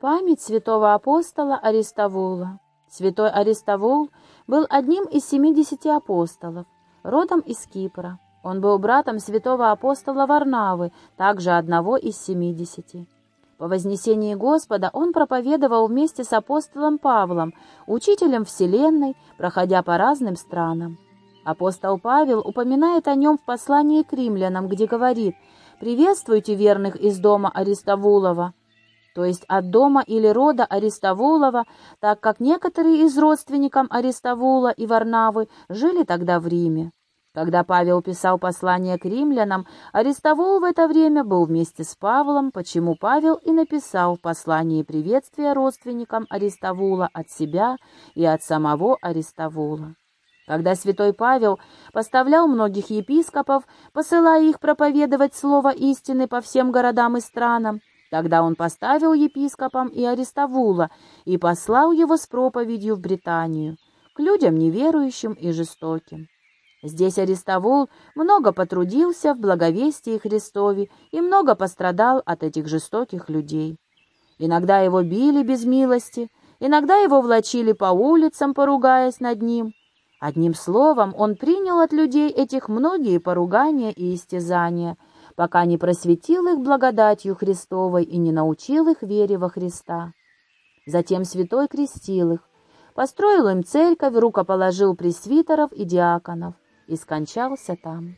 Память святого апостола Аристовула. Святой Аристовул был одним из семидесяти апостолов, родом из Кипра. Он был братом святого апостола Варнавы, также одного из семидесяти. По вознесении Господа он проповедовал вместе с апостолом Павлом, учителем Вселенной, проходя по разным странам. Апостол Павел упоминает о нем в послании к римлянам, где говорит «Приветствуйте верных из дома Аристовулова», то есть от дома или рода Аристовулова, так как некоторые из родственников Аристовула и Варнавы жили тогда в Риме. Когда Павел писал послание к римлянам, Аристовул в это время был вместе с Павлом, почему Павел и написал в послании приветствия родственникам Аристовула от себя и от самого Аристовула. Когда святой Павел поставлял многих епископов, посылая их проповедовать слово истины по всем городам и странам, Тогда он поставил епископом и Аристовула и послал его с проповедью в Британию, к людям неверующим и жестоким. Здесь Аристовул много потрудился в благовестии Христове и много пострадал от этих жестоких людей. Иногда его били без милости, иногда его влачили по улицам, поругаясь над ним. Одним словом, он принял от людей этих многие поругания и истязания — пока не просветил их благодатью Христовой и не научил их вере во Христа. Затем святой крестил их, построил им церковь, рукоположил пресвитеров и диаконов и скончался там.